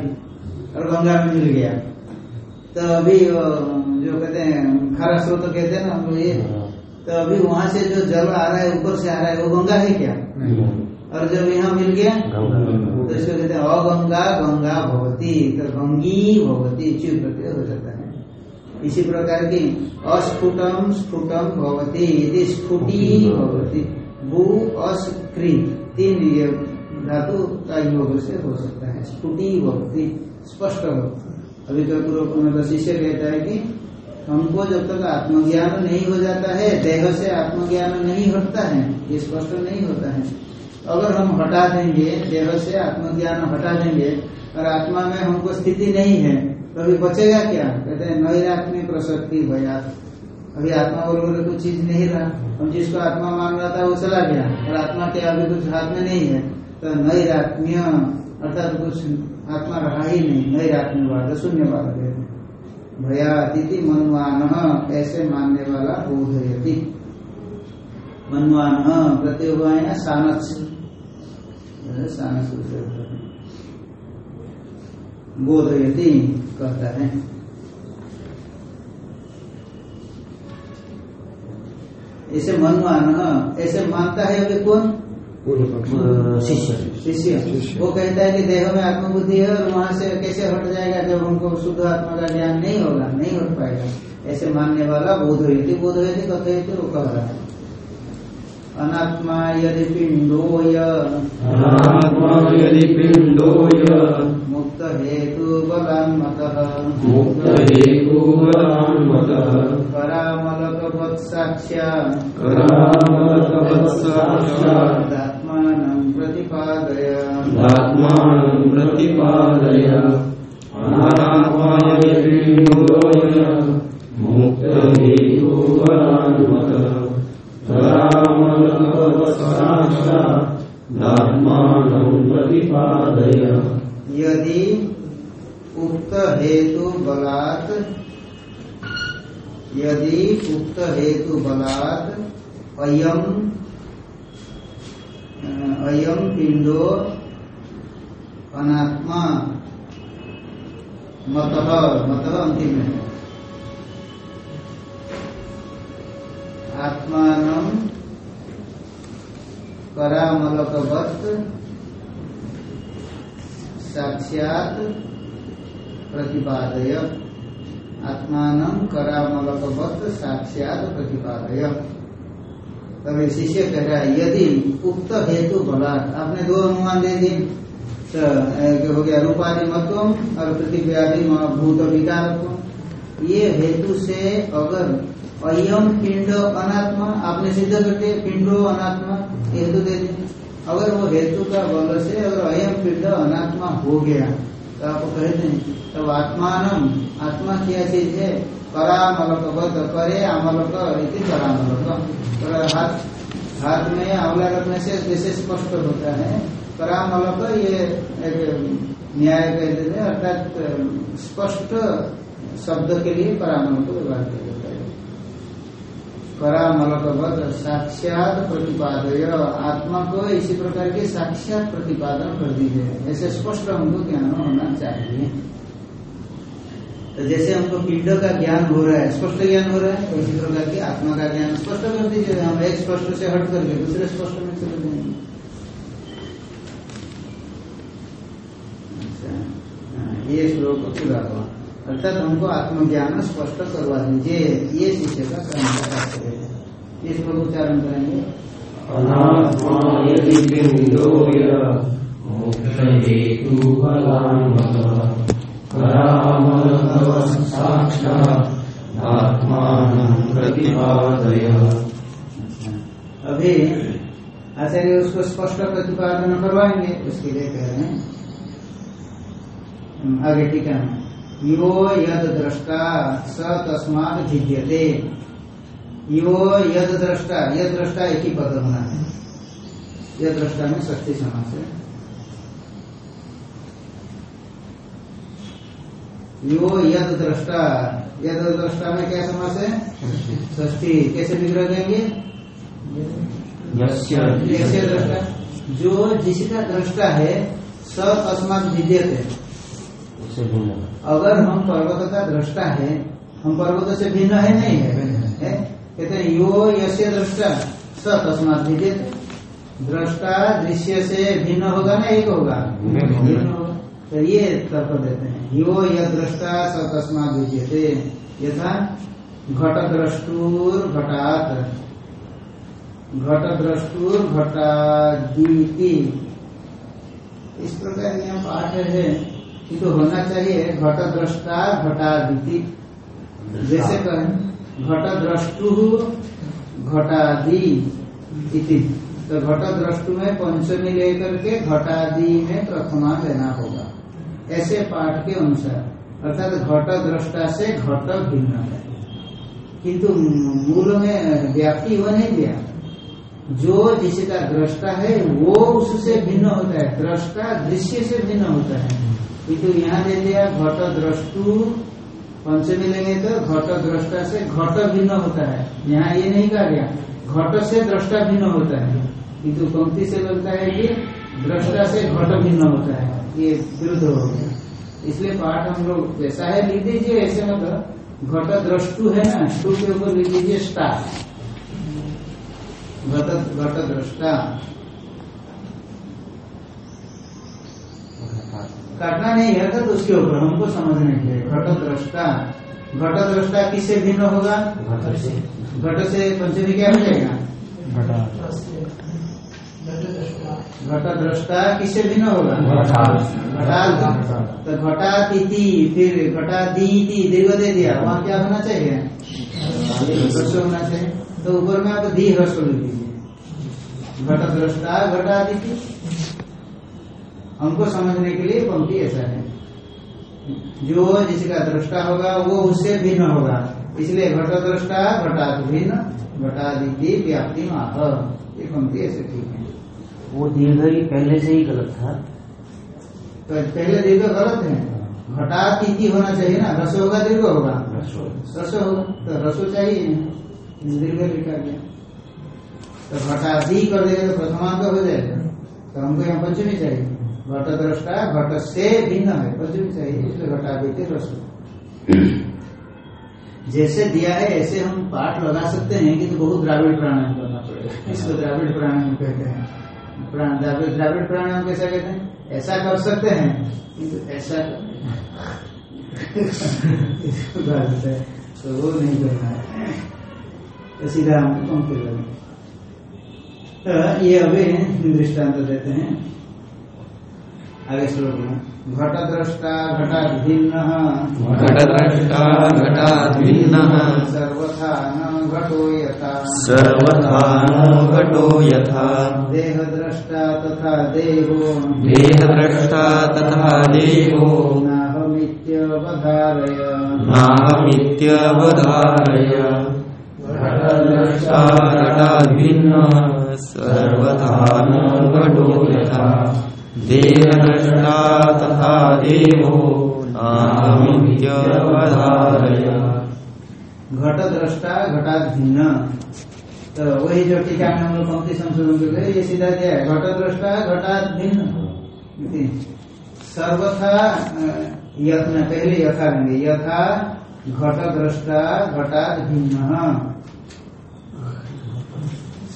और गंगा में मिल गया। तो अभी जो कहते हैं खारा स्रोत कहते हैं ना हम ये। तो अभी वहाँ से जो जल आ रहा है ऊपर से आ रहा है वो गंगा है क्या? और जब यहाँ मिल गया तो इसको कहते हैं अगंगा गंगा भवती तो गंगी भवती च्यू प्रत्यय हो जाता है। इसी प्रकार की अस्फुटम स्फुटम भवती यदि स्फुटी भवती भू अस्क्री तीन ये धातु का योग से हो सकता है। स्फुटी भवती स्पष्ट हो अभी तो पूर्व मतलब शिष्य कहता है कि हमको जब तक आत्मज्ञान नहीं हो जाता है देह से आत्मज्ञान नहीं हटता है ये स्पष्ट नहीं होता है। अगर हम हटा देंगे देह से आत्मज्ञान हटा देंगे और आत्मा में हमको स्थिति नहीं है तो अभी बचेगा क्या? कहते हैं नैरात्म्य प्रसक्ति भया। अभी आत्मा बोल, बोले, कुछ चीज़ नहीं रहा। हम जिसको आत्मा मान रहा था, वो चला गया। और आत्मा के अभी कुछ हाथ में नहीं है। तो नैरात्म्य अर्थात कुछ आत्मा रहा ही नहीं। नैरात्म्यवाद शून्यवाद हैं। भया, अतिथि मनवान, ऐसे मानने वाला बोधयति। मनवान प्रत्यय हुआ सानस। सानस बोधयति कहता है। ऐसे मनवान ऐसे मानता है अभी कौन? शिष्य। शिष्य। वो कहता है कि देह में आत्मबुद्धि है और वहाँ से कैसे हट जाएगा जब हमको शुद्ध आत्मा का ज्ञान नहीं होगा नहीं हट पाएगा। ऐसे मानने वाला बोध होती बोध होती कथयति वो कह रहा है। अनात्मा यदि पिंडो यदि पिंडोय। अनात्मा यदि पिण्डोय मुक्त हेतु बलान्मत मुक्तहेतुवरान्मतः करामलक वत्साक्ष्या करामलकवत्साक्षात् आत्मानं प्रतिपादय आत्मानं प्रतिपादय अनात्मा यदि करामलकवत्साक्षात् आत्मानं प्रतिपादय यदि उक्त हेतु बलात्, यदि उक्त हेतु बलात् अयम अयम पिंडो अनात्मा, मत मत अंतिम है। आत्मान करामलकवत साक्षात प्रतिपादय। आत्मान करामलकवत साक्षात प्रतिपादय। तभी शिष्य कह रहा है, यदि उक्त हेतु बलात्, आपने दो अनुमान दे दिए। तो हो गया, रूपादि मतम और पृथ्वी भूत विकार ये हेतु से अगर अयम पिंड अनात्मा, आपने सिद्ध कर दिया, पिंडो अनात्मा हेतु दे दिए। अगर वो हेतु का बल से अगर अयम पिंड अनात्मा हो गया तो आप कहते हैं तब आत्मान आत्मा क्या चीज़ है, परामलक बद करे आमलक परामलक। और हाथ हाथ में आंवला रखने से जैसे स्पष्ट होता है, परामलक ये एक न्याय कहते हैं, अर्थात स्पष्ट शब्द के लिए परामल को व्यवहार किया जाता है। परामलकवत साक्षात प्रतिपादय आत्मा को इसी प्रकार के साक्षात प्रतिपादन कर दीजिए ऐसे स्पष्ट हमको ज्ञान होना चाहिए तो जैसे हमको पिंड का ज्ञान हो रहा है स्पष्ट ज्ञान हो रहा है इसी प्रकार की आत्मा का ज्ञान स्पष्ट कर दीजिए हम एक स्पष्ट से हट करके दूसरे स्पष्ट में चले जाएँगे। अच्छा। हाँ, ये श्लोक पूरा हुआ। अर्थात हमको आत्मज्ञान स्पष्ट करवा दीजिए, ये शिष्य का कर्म का तात्पर्य है। ये श्लोक उच्चारण करेंगे। अभी आचार्य उसको स्पष्ट प्रतिपादन करवाएँगे, उसके लिए कह रहे हैं। आगे टीका में। यो यद दृष्टा स तस्मात भिद्यते। यो यद दृष्टा यद दृष्टा एक ही पद होना है। यद दृष्टा में षष्ठी समास है। यो यद दृष्टा यद दृष्टा में क्या समास है? षष्ठी। कैसे विग्रह दृष्टा जो जिसका दृष्टा है स तस्मात विद्यते उससे भिन्न अगर हम पर्वत का दृष्टा है हम पर्वत से भिन्न है नहीं है, है? कहते हैं यो यस्य दृष्टा स तस्मात दृष्टा दृश्य से भिन्न होगा ना एक होगा? भिन्न होगा। तो ये तर्क देते हैं। यो यह दृष्टा स तस्मात विद्यते। यथा घट द्रष्टुर घटात। घट द्रष्टुर घटादीति। इस प्रकार यहाँ पाठ है। कि तो होना चाहिए घट द्रष्टा घटादिति। जैसे कहें घट द्रष्टु घटादि इति। तो घट द्रष्टु में पंचमी लेकर के घटादि में प्रथमा लेना होगा। ऐसे पाठ के अनुसार अर्थात घट द्रष्टा से घट भिन्न है। किंतु मूल में व्याप्ति हो नहीं दिया जो जिसका दृष्टा है वो उससे भिन्न होता है। दृष्टा दृश्य से भिन्न होता है। किंतु यहाँ दे दिया घट द्रष्टु पंचमी लेंगे तो घट दृष्टा से घट भिन्न होता है। यहाँ ये नहीं कहा गया। घट से दृष्टा भिन्न होता है। किंतु पंक्ति से लगता है कि दृष्टा से घट भिन्न होता है। ये विरुद्ध हो गया। इसलिए पाठ हम लोग जैसा है लिख दीजिए, ऐसे मतलब घट द्रष्टु है ना? स्टू के ऊपर लिख दीजिए स्टार घट घट दृष्टा काटना नहीं है तो उसके ऊपर हमको समझने के लिए घट दृष्टा। घट दृष्टा किससे भिन्न होगा? घट से। घट से पंचमी क्या हो जाएगा? घट। दृष्टा किससे भिन्न होगा? घटाल तो घटातिथि फिर घटादीति दीर्घ दे दिया। वहाँ क्या होना चाहिए? होना चाहिए। तो ऊपर में आप दी ह्रस्व लिख दीजिए। घट दृष्टा घटातिथि हमको समझने के लिए पंक्ति ऐसा है। जो जिसका दृष्टा होगा वो उससे भिन्न होगा। इसलिए घट दृष्टा घटात भिन्न घटादिति व्याप्ति माह। ये पंक्ति ऐसे ठीक है। वो दीर्घ ही पहले से ही गलत था। तो पहले दीर्घ गलत है। घटात इति होना चाहिए ना। रस होगा दीर्घ होगा। रस होगा। तो रसो चाहिए। दीर्घ लिखा गया। तो घटादि कर देगा तो प्रथमांक हो जाएगा। तो हमको यहाँ पंचमी चाहिए। घट दृष्टा घट से भिन्न है पंचमी चाहिए इसलिए घटादि के रस जैसे दिया है, ऐसे हम पाठ लगा सकते हैं कि तो बहुत द्राविड़ प्राणायाम करना पड़ेगा। इसको द्राविड़ प्राणायाम कहते हैं। प्राण, द्राविड़ प्राणायाम कैसा कहते हैं? ऐसा कर सकते हैं। ऐसा है तो वो नहीं करना है। तो सीधा हम तो ये अभी दृष्टांत देते हैं। आगे श्लोक में घट दृष्टा घटा भिन्न घटद्रष्टा घटाद्भिन्नः सर्वथा न घटो यथा। सर्वथा नो घटो यथा। देह दृष्टा तथा देहो। देहद्रष्टा तथा देहो। नाहमित्यवधारय। नाहमित्यवधारय। घटद्रष्टा सर्वथा नो घटो यथा। देहद्रष्टा तथा देहो नाहमित्यवधारय घट दृष्टा घटात भिन्न तो वही जो टीका में हम लोग पंक्ति संशोधन कर रहे ये सीधा दिया है? घट दृष्टा घटात भिन्न सर्वथा यत्न, पहले यथा लेंगे यथा घट दृष्टा घटाधीन।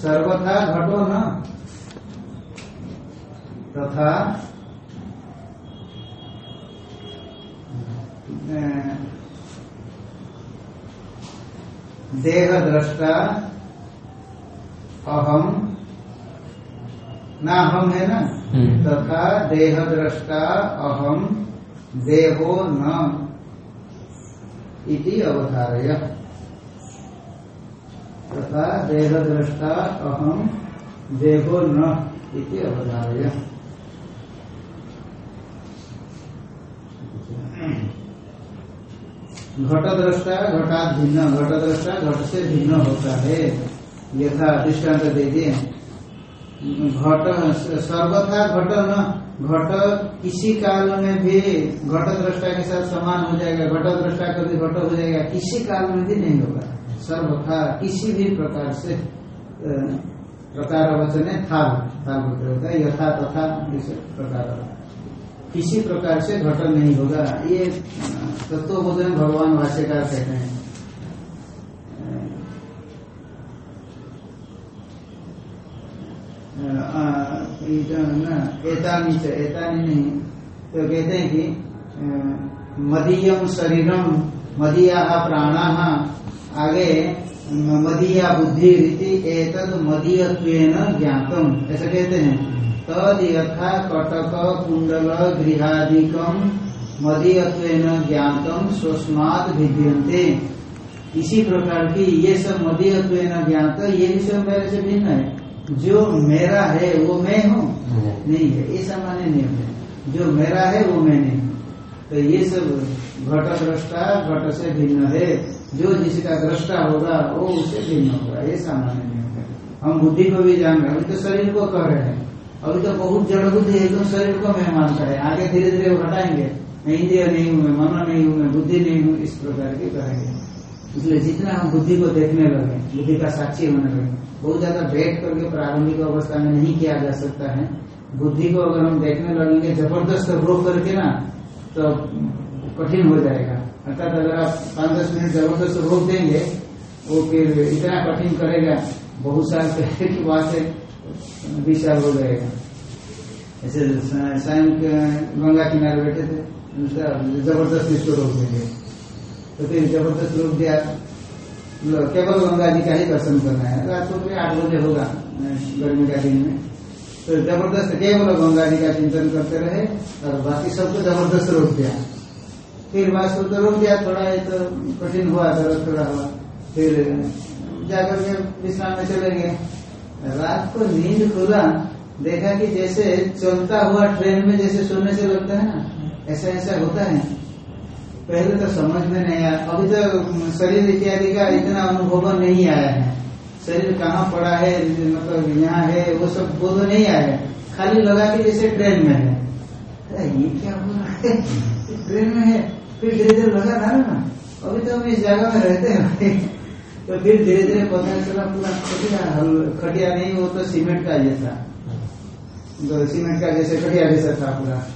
सर्वथा घटो न। तथा देह दृष्टा अहम ना हम है ना? हम्म। तथा देह दृष्टा अहम देहो न इति अवधारय। तथा देह दृष्टा अहम देहो न इति अवधारय। घट दृष्टा घटात भिन्न घट दृष्टा घट से भिन्न होता है। यथा दृष्टांत दे दिए। घट, सर्वथा घट न, घट किसी काल में भी घट दृष्टा के साथ समान हो जाएगा घट दृष्टा कभी घट हो जाएगा, किसी काल में भी नहीं होगा। सर्वथा किसी भी प्रकार से प्रकार वचन है था होता है। यथा तथा प्रकार किसी प्रकार से घटन नहीं होगा। ये तत्वबोधन भगवान भाष्यकार कहते हैं। एतानी से, एतानी नहीं तो कहते हैं कि मदीयम शरीरम, मदीया प्राणा, आगे मदीया बुद्धि रीति एतद मदीयत्वेन ज्ञातम। ऐसा कहते हैं। तद यथा कटक कुंडल गृहादिकम मदीयत्वेन ज्ञातम स्वस्मात भिद्यन्ते। इसी प्रकार की ये सब मदीयत्वेन ज्ञात ये भी सब मेरे से भिन्न है। जो मेरा है वो मैं हूँ? नहीं। है। ये सामान्य नियम है। जो मेरा है वो मैं नहीं तो ये सब घट दृष्टा घट से भिन्न है। जो जिसका दृष्टा होगा वो उसे भिन्न होगा। ये सामान्य नियम है। हम बुद्धि को भी जान रहे हैं। तो शरीर को कह रहे हैं। अभी तो बहुत जड़ बुद्धि है तो शरीर को मैं मानता है आगे धीरे धीरे वो हटाएँगे। मैं इंद्रिय नहीं हूँ, मैं मन नहीं हूँ, मैं बुद्धि नहीं हूँ, इस प्रकार की कहेंगे। इसलिए जितना हम बुद्धि को देखने लगे, बुद्धि का साक्षी होने लगे, बहुत ज़्यादा बैठ करके प्रारंभिक अवस्था में नहीं किया जा सकता है। बुद्धि को अगर हम देखने लगेंगे, ज़बरदस्त रोक करके ना तो कठिन हो जाएगा। अर्थात अगर आप पाँच दस मिनट ज़बरदस्त रोक देंगे, वो फिर इतना कठिन करेगा, बहुत साल पहले की बात है साल हो जाएगा। ऐसे सायं गंगा किनारे बैठे थे ज़बरदस्त इसको रोक देंगे तो फिर ज़बरदस्त रोक दिया। केवल गंगा जी का ही दर्शन करना है। रात को फिर आठ बजे होगा, गर्मी का दिन में। तो ज़बरदस्त, केवल गंगा जी का चिंतन करते रहे और बाकी सबको ज़बरदस्त रोक दिया। फिर वास्तव तो रोक दिया, थोड़ा ये तो कठिन हुआ, दर्द थोड़ा हुआ। फिर जाकर के विश्राम में चले गए। रात को नींद खुला देखा कि जैसे चलता हुआ ट्रेन में जैसे सोने से लगता है ना ऐसा ऐसा होता है। पहले तो समझ में नहीं आया। अभी तो शरीर इत्यादि का इतना अनुभव नहीं आया है। शरीर कहाँ पड़ा है मतलब यहाँ है वो सब बोध नहीं आया। है खाली लगा कि जैसे ट्रेन में है। अरे ये क्या हो रहा है? ट्रेन में है। फिर धीरे धीरे लगा ना ना। अभी तो हम इस जगह में रहते हैं तो फिर धीरे धीरे पता चला पूरा खटिया खटिया नहीं, वो तो सीमेंट का जैसा। तो सीमेंट का जैसे खटिया जैसा था पूरा।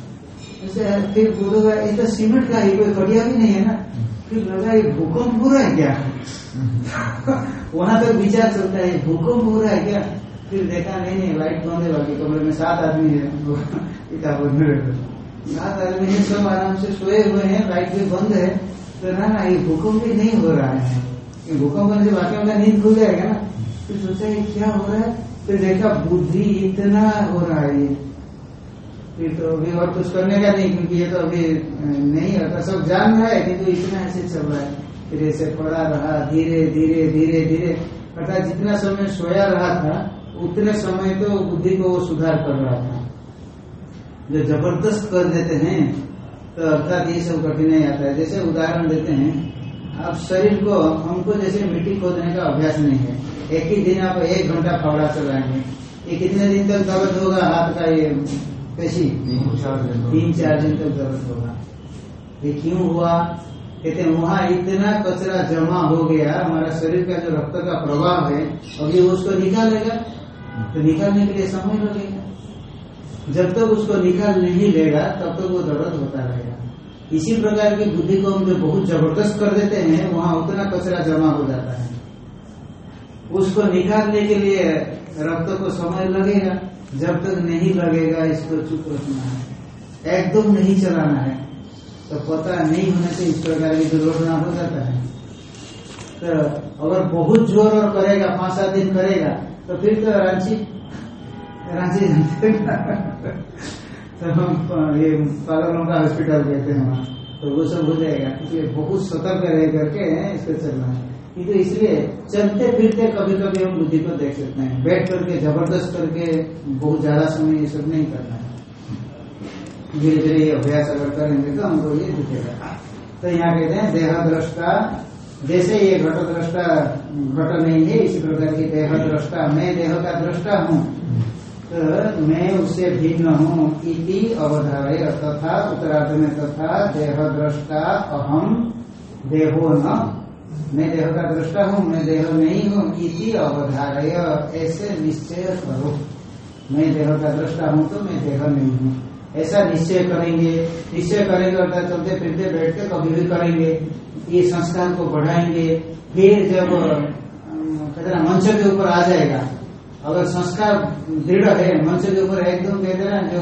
फिर बोलेगा ये तो सीमेंट का ही कोई खटिया भी नहीं है ना? फिर लगा ये भूकंप हो रहा है क्या? वहाँ तक विचार चलता है, भूकंप हो रहा है क्या? फिर देखा, नहीं नहीं लाइट बंद है, बाकी कमरे में सात आदमी है। सात आदमी है, सब आराम से सोए हुए हैं लाइट भी बंद है। तो ना ना, ये भूकंप भी नहीं हो रहा है। भूकंप से बाकी उनका नींद खुल जाएगा ना। फिर सोचा ये क्या हो रहा है? फिर देखा, बुद्धि इतना हो रहा है ये। फिर तो अभी और कुछ करने का नहीं, क्योंकि ये तो अभी नहीं होता सब जान रहा है किंतु इतना ऐसे चल रहा है। फिर ऐसे पड़ा रहा, धीरे धीरे धीरे धीरे। अर्थात जितना समय सोया रहा था, उतने समय तो बुद्धि को वो सुधार कर रहा था। जो ज़बरदस्त कर देते हैं तो अर्थात ये सब कठिनाई आता है। जैसे उदाहरण देते हैं आप शरीर को हमको जैसे मिट्टी खोदने का अभ्यास नहीं है। एक ही दिन आप एक घंटा फावड़ा चलाएँगे। ये कितने दिन तक दर्द होगा? हाथ का ये पेशी? तीन चार दिन तक। दर्द होगा। ये क्यों हुआ? कहते वहाँ इतना कचरा जमा हो गया हमारा शरीर का जो रक्त का प्रभाव है अभी उसको निकालेगा? तो निकालने के लिए समय लगेगा। जब तक तो उसको निकाल नहीं लेगा तब तक तो वो दर्द होता रहेगा। इसी प्रकार की बुद्धि को हम जो बहुत ज़बरदस्त कर देते हैं, वहाँ उतना कचरा जमा हो जाता है। उसको निकालने के लिए रक्त को समय लगेगा। जब तक नहीं लगेगा, इसको चुप रखना है। एकदम नहीं चलाना है तो पता नहीं होने से इस प्रकार की दुर्घटना हो जाता है। तो अगर बहुत ज़ोर और करेगा, पाँच सात दिन करेगा तो फिर तो रांची रांची। तो हम ये पागलों का हॉस्पिटल कहते हैं वहाँ। तो वो सब हो जाएगा। इसलिए बहुत सतर्क रह करके इसको चलना है। किंतु इसलिए चलते फिरते कभी कभी हम बुद्धि को देख सकते हैं। बैठ करके, ज़बरदस्त करके, बहुत ज़्यादा समय ये सब नहीं करना है। धीरे धीरे ये अभ्यास अगर करेंगे तो हमको ये दिखेगा। तो यहाँ कहते हैं देह दृष्टा जैसे ये घट दृष्टा घट नहीं है, इसी प्रकार की देह दृष्टा मैं देह का दृष्टा हूँ। तो मैं उससे भिन्न हूँ इति अवधारय तथा उत्तरार्ध में तथा देह दृष्टा अहम देहो न। मैं देह का दृष्टा हूँ, मैं देह नहीं हूँ, इति अवधारय, ऐसे निश्चय करो मैं देह का दृष्टा हूँ तो मैं देह नहीं हूँ। ऐसा निश्चय करेंगे निश्चय करेंगे अर्थात चलते फिरते बैठते कभी भी करेंगे, ये संस्कार को बढ़ाएँगे, फिर जब कहते ना, मंच के ऊपर आ जाएगा। अगर संस्कार दृढ़ है मंच के ऊपर एकदम कहते हैं, जो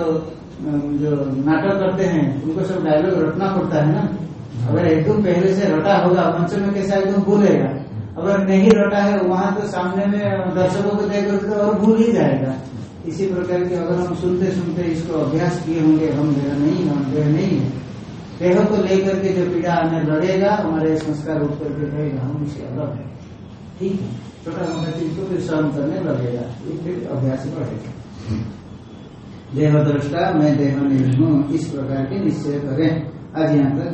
जो नाटक करते हैं, उनको सब डायलॉग रटना पड़ता है ना? अगर एकदम पहले से रटा होगा मंच में कैसा एकदम भूलेगा अगर नहीं रटा है, वहाँ तो सामने में दर्शकों को देख तो और भूल ही जाएगा। इसी प्रकार के अगर हम सुनते सुनते इसको अभ्यास किए होंगे, हम देह नहीं, हम देह नहीं है। देह को लेकर के जो पीड़ा हमें लड़ेगा, हमारे संस्कार उठ करके कहेगा हम इससे अलग है। ठीक है। छोटा मोटा चीज़ को फिर सहन करने लगेगा ये फिर अभ्यास बढ़ेगा देह दृष्टा मैं देह नहीं हूँ इस प्रकार के निश्चय करें। आज यहाँ तक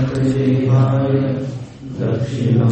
शंकराचार्यम् दक्षिणा